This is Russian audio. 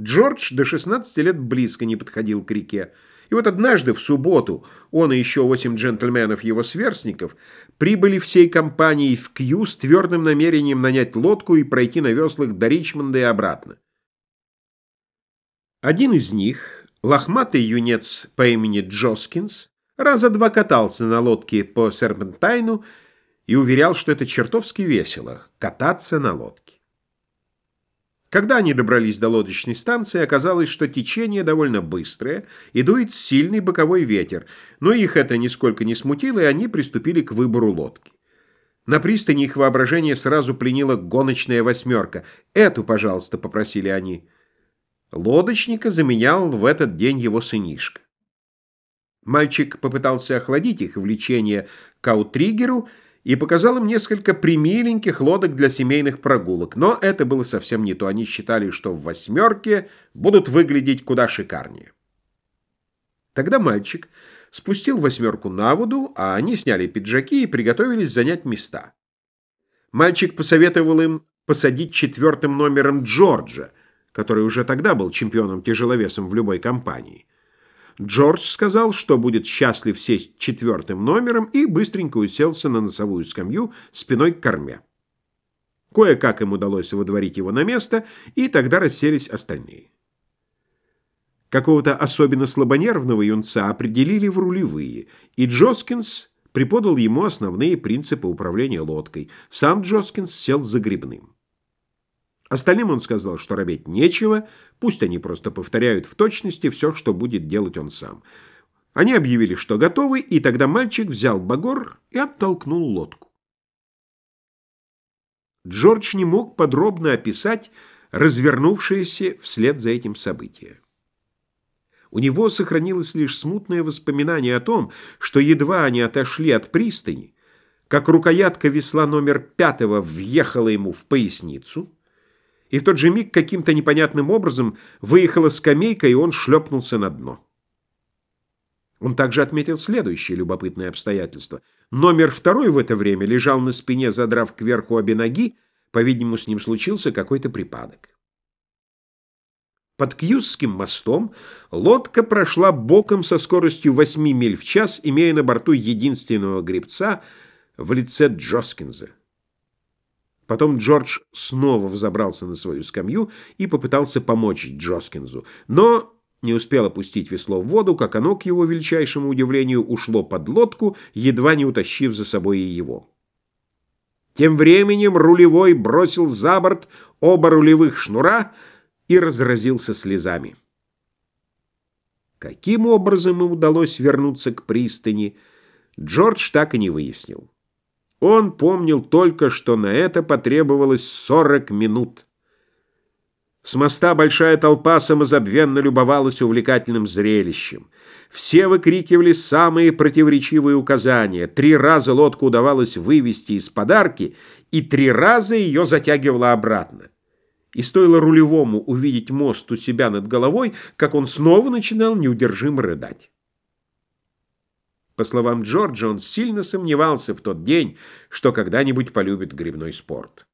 Джордж до 16 лет близко не подходил к реке. И вот однажды, в субботу, он и еще восемь джентльменов его сверстников прибыли всей компанией в Кью с твердым намерением нанять лодку и пройти на веслах до Ричмонда и обратно. Один из них, лохматый юнец по имени Джоскинс, раза два катался на лодке по Серпентайну и уверял, что это чертовски весело — кататься на лодке. Когда они добрались до лодочной станции, оказалось, что течение довольно быстрое и дует сильный боковой ветер, но их это нисколько не смутило, и они приступили к выбору лодки. На пристани их воображение сразу пленила гоночная восьмерка. «Эту, пожалуйста», — попросили они. Лодочника заменял в этот день его сынишка. Мальчик попытался охладить их влечение к аутригеру — и показал им несколько примиленьких лодок для семейных прогулок, но это было совсем не то. Они считали, что в «восьмерке» будут выглядеть куда шикарнее. Тогда мальчик спустил «восьмерку» на воду, а они сняли пиджаки и приготовились занять места. Мальчик посоветовал им посадить четвертым номером Джорджа, который уже тогда был чемпионом-тяжеловесом в любой компании. Джордж сказал, что будет счастлив сесть четвертым номером и быстренько уселся на носовую скамью спиной к корме. Кое-как им удалось выдворить его на место, и тогда расселись остальные. Какого-то особенно слабонервного юнца определили в рулевые, и Джоскинс преподал ему основные принципы управления лодкой. Сам Джоскинс сел за грибным. Остальным он сказал, что робеть нечего, пусть они просто повторяют в точности все, что будет делать он сам. Они объявили, что готовы, и тогда мальчик взял багор и оттолкнул лодку. Джордж не мог подробно описать развернувшееся вслед за этим событие. У него сохранилось лишь смутное воспоминание о том, что едва они отошли от пристани, как рукоятка весла номер пятого въехала ему в поясницу — и в тот же миг каким-то непонятным образом выехала скамейка, и он шлепнулся на дно. Он также отметил следующее любопытное обстоятельство. Номер второй в это время лежал на спине, задрав кверху обе ноги, по-видимому, с ним случился какой-то припадок. Под Кьюзским мостом лодка прошла боком со скоростью 8 миль в час, имея на борту единственного гребца в лице Джоскинза. Потом Джордж снова взобрался на свою скамью и попытался помочь Джоскинзу, но не успел опустить весло в воду, как оно, к его величайшему удивлению, ушло под лодку, едва не утащив за собой и его. Тем временем рулевой бросил за борт оба рулевых шнура и разразился слезами. Каким образом им удалось вернуться к пристани, Джордж так и не выяснил. Он помнил только, что на это потребовалось 40 минут. С моста большая толпа самозабвенно любовалась увлекательным зрелищем. Все выкрикивали самые противоречивые указания. Три раза лодку удавалось вывести из подарки, и три раза ее затягивало обратно. И стоило рулевому увидеть мост у себя над головой, как он снова начинал неудержимо рыдать. По словам Джорджа, он сильно сомневался в тот день, что когда-нибудь полюбит грибной спорт.